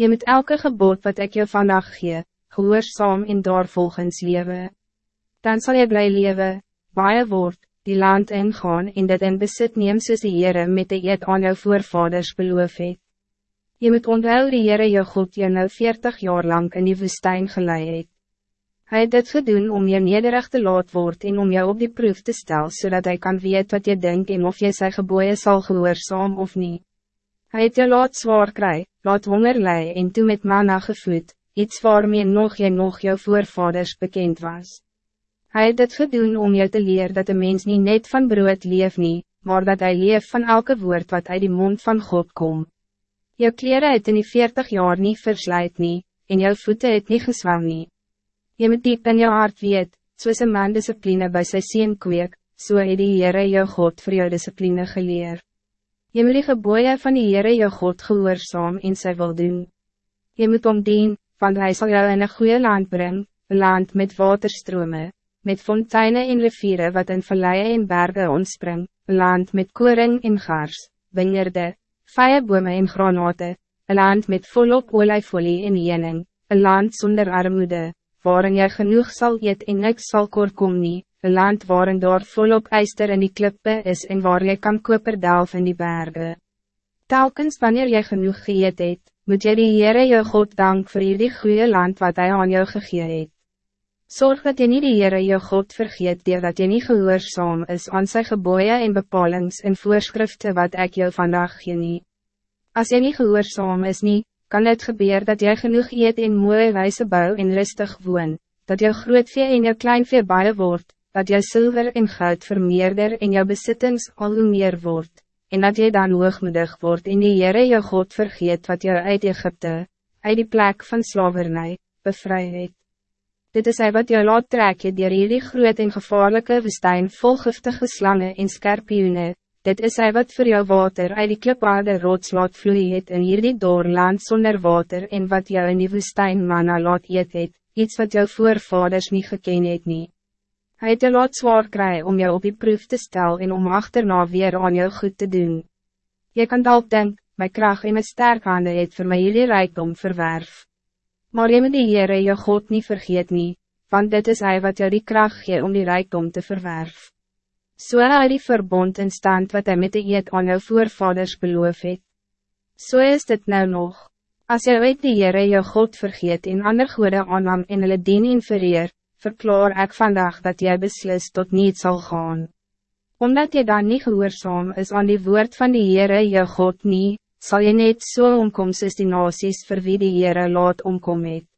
Je moet elke gebod wat ik je vandaag gee, gehoorzaam en daarvolgens leven. Dan zal je blij leven, baie word, die land ingaan en dit in besit neem soos die Heere met de eed aan jou voorvaders beloof het. Je moet onthou die Heere jou God jou nou 40 jaar lang in die woestijn geleid het. Hij het dit gedoen om je nederig te laat word en om jou op die proef te stellen, zodat hij kan weet wat je denkt en of je zijn geboeien zal gehoorzaam of niet. Hij het je laat zwaar kry, laat honger lei en toe met manna gevoed, iets waarmee nog je nog jou voorvaders bekend was. Hij het dit gedoen om je te leren dat de mens niet net van brood leef nie, maar dat hij leef van elke woord wat uit die mond van God komt. Jou kleren het in die 40 jaar niet verslijt nie, en jou voeten het niet geswam nie. Je moet diep in jou hart weet, soos een man discipline bij sy sien kweek, so het die Heere jou God voor jou discipline geleer. Je moet die geboeien van die Heere jou God gehoorzaam en sy wil doen. Je moet omdien, want hij zal jou in een goede land brengen, een land met waterstrome, met fonteinen en rivieren wat in valleien en bergen ontspring, een land met koring en gars, wingerde, vijenbome en granate, een land met volop olijfolie en jening, een land zonder armoede, waarin jy genoeg zal eet en niks sal korkom nie, een land waarin daar volop ijster in die klippe is en waar jy kan koper delf in die bergen. Telkens wanneer jy genoeg geëet het, moet jy die Heere jou God dank voor die goede land wat hij aan jou gegee het. Zorg dat je niet die Heere jou God vergeet die dat je niet gehoorzaam is aan sy geboeien en bepalings en voorschriften wat ik jou vandaag gee nie. As jy nie gehoorzaam is nie, kan het gebeuren dat jij genoeg eet in mooie wijze bouw en rustig woon, dat jou grootvee en jou kleinvee baie word, dat jou zilver en goud vermeerder en jou besittings al hoe meer wordt, en dat jy dan hoogmoedig wordt in die Heere jou God vergeet wat jou uit Egypte, uit die plek van slavernij, bevry het. Dit is hy wat jou laat trek het dier hierdie groot en gevaarlijke woestijn vol giftige slangen en skerpioene, Dit is hij wat voor jou water uit die klippade rots laat vloei het in hierdie doorland zonder water en wat jou in die woestijn manna laat eet het, iets wat jou voorvaders niet geken het nie. Hy het jou laat zwaar kry om jou op die proef te stellen en om achterna weer aan jou goed te doen. Je kan dalk denk, my kracht en my sterk hande het vir my hierdie rijkdom verwerf. Maar jy moet die Heere jou God niet vergeet nie, want dit is hij wat jou die kracht gee om die rijkdom te verwerf. So hy die verbond in stand wat hij met de eed aan jou voorvaders beloof het. So is dit nou nog. Als jy weet die Heere jou God vergeet en ander goede aanam en hulle dien en vereer, verklaar ik vandaag dat jij beslist tot niet zal gaan. Omdat je dan niet gehoorzaam is aan die woord van die Heere jou God niet, zal je net zo so omkom soos die nasies vir wie die Heere laat omkom het.